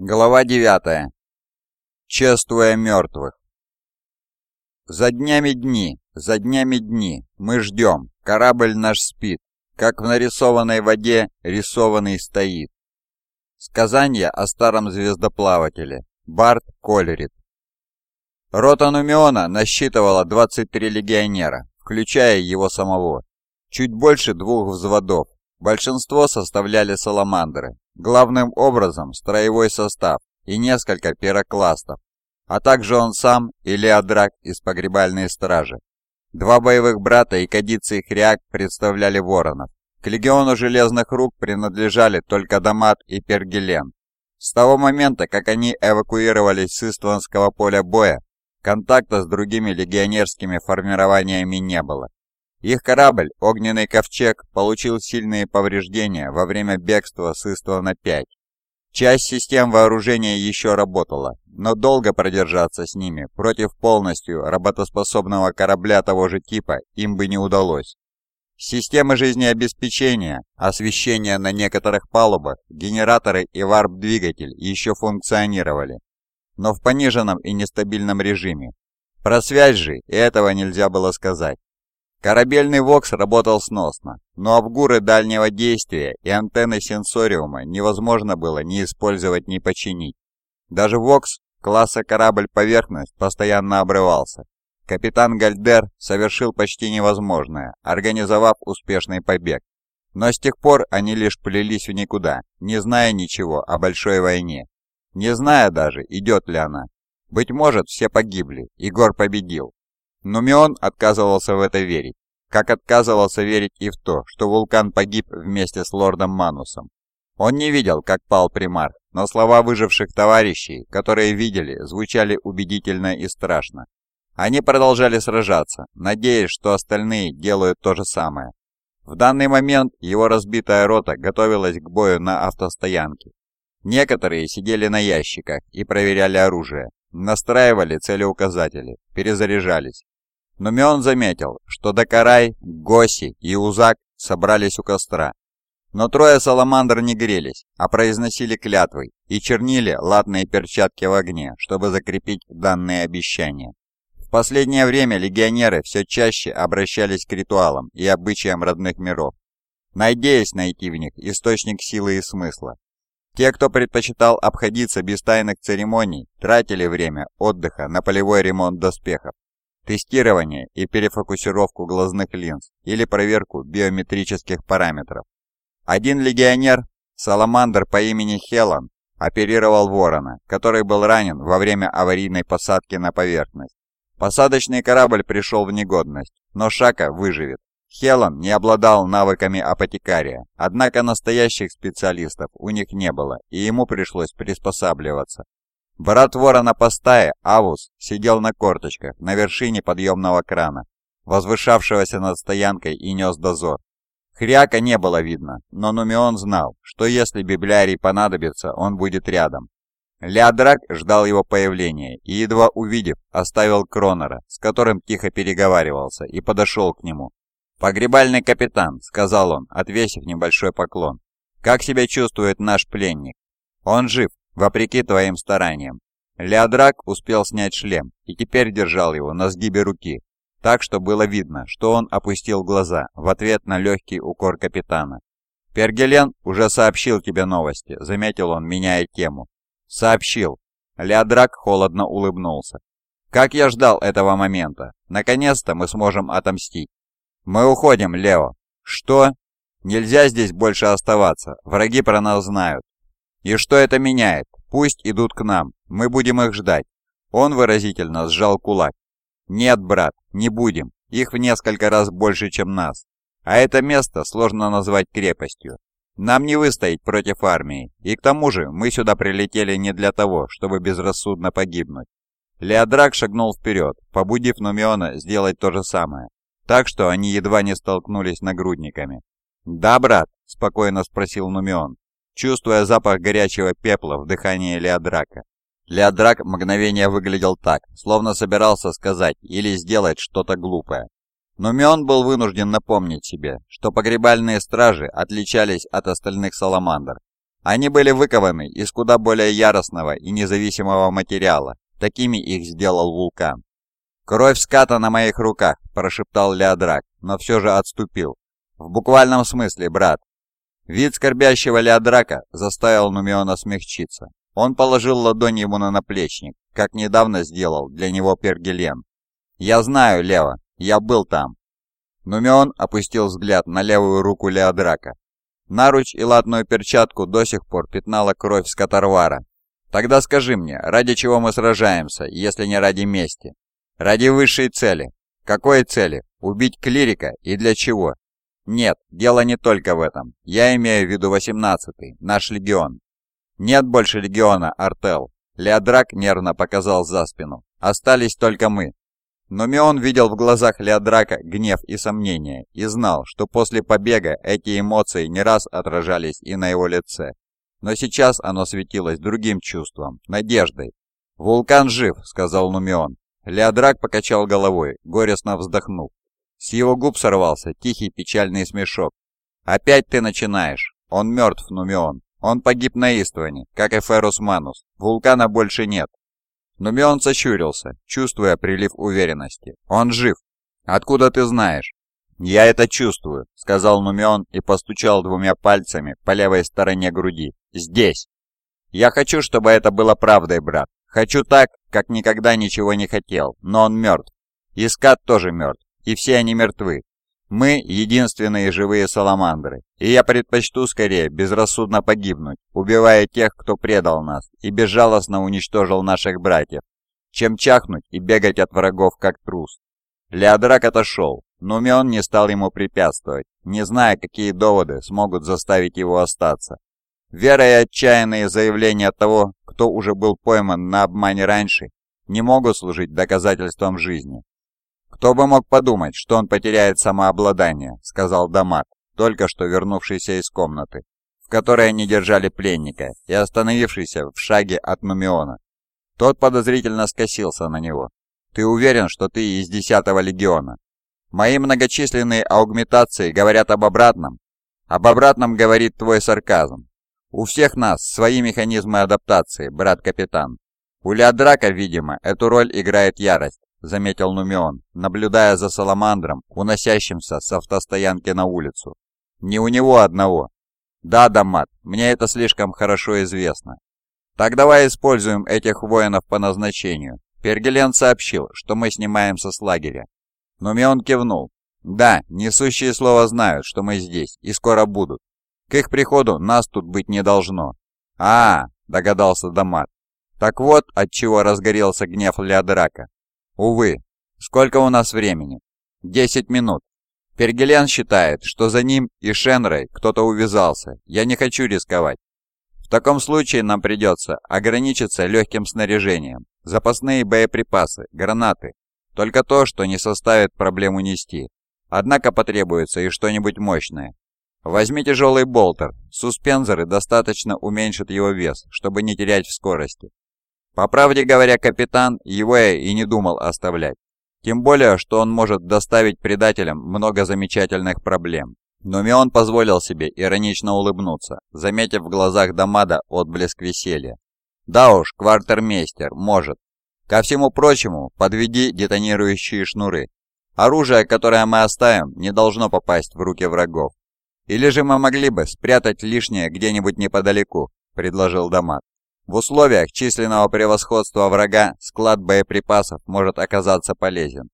Глава 9. Чествуя мертвых. За днями дни, за днями дни, мы ждем, корабль наш спит, как в нарисованной воде рисованный стоит. Сказание о старом звездоплавателе. Барт Колерит. Рота Нумиона насчитывала 23 легионера, включая его самого. Чуть больше двух взводов. Большинство составляли саламандры, главным образом строевой состав и несколько пирокластов, а также он сам и Леодрак из погребальной стражи. Два боевых брата и кадицы Хряк представляли воронов. К легиону железных рук принадлежали только Дамат и Пергелен. С того момента, как они эвакуировались с Истванского поля боя, контакта с другими легионерскими формированиями не было. Их корабль, Огненный Ковчег, получил сильные повреждения во время бегства с Иствана-5. Часть систем вооружения еще работала, но долго продержаться с ними против полностью работоспособного корабля того же типа им бы не удалось. Системы жизнеобеспечения, освещение на некоторых палубах, генераторы и варп-двигатель еще функционировали, но в пониженном и нестабильном режиме. Про связь же и этого нельзя было сказать. Корабельный ВОКС работал сносно, но обгуры дальнего действия и антенны сенсориума невозможно было ни использовать, ни починить. Даже ВОКС класса корабль-поверхность постоянно обрывался. Капитан Гальдер совершил почти невозможное, организовав успешный побег. Но с тех пор они лишь плелись в никуда, не зная ничего о большой войне. Не зная даже, идет ли она. Быть может, все погибли, Игорь победил, но Мион отказывался в это верить, как отказывался верить и в то, что вулкан погиб вместе с лордом Манусом. Он не видел, как пал примарх, но слова выживших товарищей, которые видели, звучали убедительно и страшно. Они продолжали сражаться, надеясь, что остальные делают то же самое. В данный момент его разбитая рота готовилась к бою на автостоянке. Некоторые сидели на ящиках и проверяли оружие, настраивали целеуказатели, перезаряжались. Но Мион заметил, что Дакарай, Госи и Узак собрались у костра. Но трое саламандр не грелись, а произносили клятвы и чернили латные перчатки в огне, чтобы закрепить данные обещания. В последнее время легионеры все чаще обращались к ритуалам и обычаям родных миров, надеясь найти в них источник силы и смысла. Те, кто предпочитал обходиться без тайных церемоний, тратили время отдыха на полевой ремонт доспехов тестирование и перефокусировку глазных линз или проверку биометрических параметров. Один легионер, саламандр по имени Хелан, оперировал ворона, который был ранен во время аварийной посадки на поверхность. Посадочный корабль пришел в негодность, но Шака выживет. Хелан не обладал навыками апотекария, однако настоящих специалистов у них не было, и ему пришлось приспосабливаться. Брат ворона по стае, Авус, сидел на корточках на вершине подъемного крана, возвышавшегося над стоянкой и нес дозор. Хряка не было видно, но Нумион знал, что если библиарий понадобится, он будет рядом. Леодрак ждал его появления и, едва увидев, оставил Кронора, с которым тихо переговаривался, и подошел к нему. «Погребальный капитан», — сказал он, отвесив небольшой поклон. «Как себя чувствует наш пленник?» «Он жив», вопреки твоим стараниям. Леодрак успел снять шлем и теперь держал его на сгибе руки, так что было видно, что он опустил глаза в ответ на легкий укор капитана. «Пергелен уже сообщил тебе новости», — заметил он, меняя тему. «Сообщил». Леодрак холодно улыбнулся. «Как я ждал этого момента. Наконец-то мы сможем отомстить». «Мы уходим, Лео». «Что?» «Нельзя здесь больше оставаться. Враги про нас знают. «И что это меняет? Пусть идут к нам, мы будем их ждать». Он выразительно сжал кулак. «Нет, брат, не будем. Их в несколько раз больше, чем нас. А это место сложно назвать крепостью. Нам не выстоять против армии. И к тому же мы сюда прилетели не для того, чтобы безрассудно погибнуть». Леодрак шагнул вперед, побудив Нумиона сделать то же самое, так что они едва не столкнулись нагрудниками. «Да, брат?» – спокойно спросил Нумион чувствуя запах горячего пепла в дыхании Леодрака. Леодрак мгновение выглядел так, словно собирался сказать или сделать что-то глупое. Но Мион был вынужден напомнить себе, что погребальные стражи отличались от остальных саламандр. Они были выкованы из куда более яростного и независимого материала. Такими их сделал вулкан. «Кровь ската на моих руках», – прошептал Леодрак, но все же отступил. «В буквальном смысле, брат». Вид скорбящего Леодрака заставил Нумиона смягчиться. Он положил ладонь ему на наплечник, как недавно сделал для него Пергелен. «Я знаю, Лева, я был там». Нумион опустил взгляд на левую руку Леодрака. Наруч и латную перчатку до сих пор пятнала кровь Скоторвара. «Тогда скажи мне, ради чего мы сражаемся, если не ради мести?» «Ради высшей цели». «Какой цели? Убить клирика и для чего?» «Нет, дело не только в этом. Я имею в виду 18-й, наш легион». «Нет больше легиона, Артел». Леодрак нервно показал за спину. «Остались только мы». Но Мион видел в глазах Леодрака гнев и сомнения и знал, что после побега эти эмоции не раз отражались и на его лице. Но сейчас оно светилось другим чувством, надеждой. «Вулкан жив», — сказал Нумион. Леодрак покачал головой, горестно вздохнув. С его губ сорвался тихий печальный смешок. «Опять ты начинаешь. Он мертв, Нумион. Он погиб на Истване, как и Ферус Манус. Вулкана больше нет». Нумион сощурился, чувствуя прилив уверенности. «Он жив. Откуда ты знаешь?» «Я это чувствую», — сказал Нумион и постучал двумя пальцами по левой стороне груди. «Здесь». «Я хочу, чтобы это было правдой, брат. Хочу так, как никогда ничего не хотел, но он мертв. Искат тоже мертв, и все они мертвы. Мы единственные живые саламандры, и я предпочту скорее безрассудно погибнуть, убивая тех, кто предал нас и безжалостно уничтожил наших братьев, чем чахнуть и бегать от врагов как трус. Леодрак отошел, но Мион не стал ему препятствовать, не зная, какие доводы смогут заставить его остаться. Вера и отчаянные заявления того, кто уже был пойман на обмане раньше, не могут служить доказательством жизни. «Кто бы мог подумать, что он потеряет самообладание», — сказал Дамат, только что вернувшийся из комнаты, в которой они держали пленника, и остановившийся в шаге от Нумиона. Тот подозрительно скосился на него. «Ты уверен, что ты из десятого легиона?» «Мои многочисленные аугментации говорят об обратном?» «Об обратном говорит твой сарказм. У всех нас свои механизмы адаптации, брат-капитан. У Леодрака, видимо, эту роль играет ярость. — заметил Нумион, наблюдая за Саламандром, уносящимся с автостоянки на улицу. «Не у него одного». «Да, Дамат, мне это слишком хорошо известно». «Так давай используем этих воинов по назначению». Пергелен сообщил, что мы снимаемся с лагеря. Нумион кивнул. «Да, несущие слова знают, что мы здесь, и скоро будут. К их приходу нас тут быть не должно». «А, догадался Дамат. Так вот, от чего разгорелся гнев Леодрака. Увы. Сколько у нас времени? Десять минут. Пергелен считает, что за ним и Шенрой кто-то увязался. Я не хочу рисковать. В таком случае нам придется ограничиться легким снаряжением. Запасные боеприпасы, гранаты. Только то, что не составит проблем унести. Однако потребуется и что-нибудь мощное. Возьми тяжелый болтер. Суспензоры достаточно уменьшат его вес, чтобы не терять в скорости. По правде говоря, капитан его и не думал оставлять. Тем более, что он может доставить предателям много замечательных проблем. Но Мион позволил себе иронично улыбнуться, заметив в глазах Дамада отблеск веселья. «Да уж, квартермейстер, может. Ко всему прочему, подведи детонирующие шнуры. Оружие, которое мы оставим, не должно попасть в руки врагов. Или же мы могли бы спрятать лишнее где-нибудь неподалеку», — предложил Дамад. В условиях численного превосходства врага склад боеприпасов может оказаться полезен.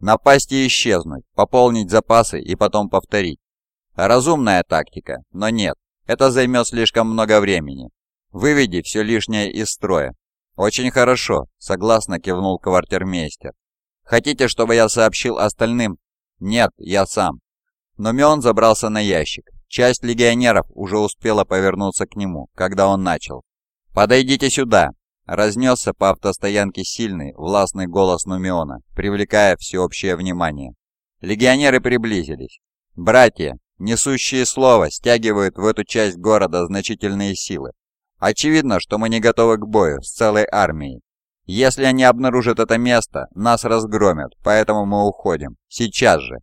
Напасть и исчезнуть, пополнить запасы и потом повторить. Разумная тактика, но нет, это займет слишком много времени. Выведи все лишнее из строя. Очень хорошо, согласно кивнул квартирмейстер. Хотите, чтобы я сообщил остальным? Нет, я сам. Но Мион забрался на ящик. Часть легионеров уже успела повернуться к нему, когда он начал. «Подойдите сюда!» Разнесся по автостоянке сильный, властный голос Нумиона, привлекая всеобщее внимание. Легионеры приблизились. «Братья, несущие слово, стягивают в эту часть города значительные силы. Очевидно, что мы не готовы к бою с целой армией. Если они обнаружат это место, нас разгромят, поэтому мы уходим. Сейчас же!»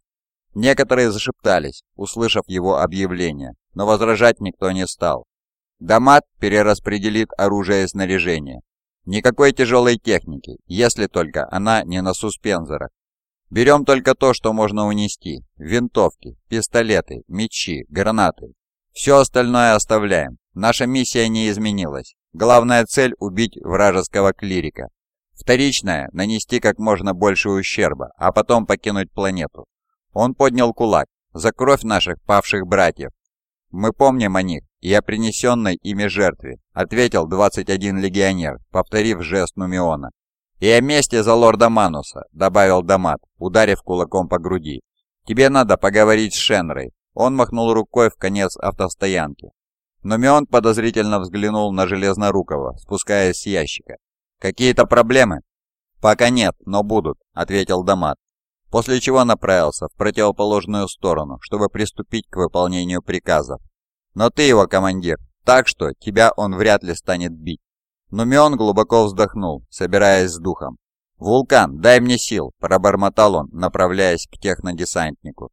Некоторые зашептались, услышав его объявление, но возражать никто не стал. Дамат перераспределит оружие и снаряжение. Никакой тяжелой техники, если только она не на суспензорах. Берем только то, что можно унести. Винтовки, пистолеты, мечи, гранаты. Все остальное оставляем. Наша миссия не изменилась. Главная цель – убить вражеского клирика. Вторичная – нанести как можно больше ущерба, а потом покинуть планету. Он поднял кулак. За кровь наших павших братьев. Мы помним о них и о принесенной ими жертве, ответил 21 легионер, повторив жест Нумиона. «И о мести за лорда Мануса», — добавил Дамат, ударив кулаком по груди. «Тебе надо поговорить с Шенрой». Он махнул рукой в конец автостоянки. Нумион подозрительно взглянул на Железнорукова, спускаясь с ящика. «Какие-то проблемы?» «Пока нет, но будут», — ответил Дамат. После чего направился в противоположную сторону, чтобы приступить к выполнению приказов. «Но ты его командир, так что тебя он вряд ли станет бить». Нумион глубоко вздохнул, собираясь с духом. «Вулкан, дай мне сил!» – пробормотал он, направляясь к технодесантнику.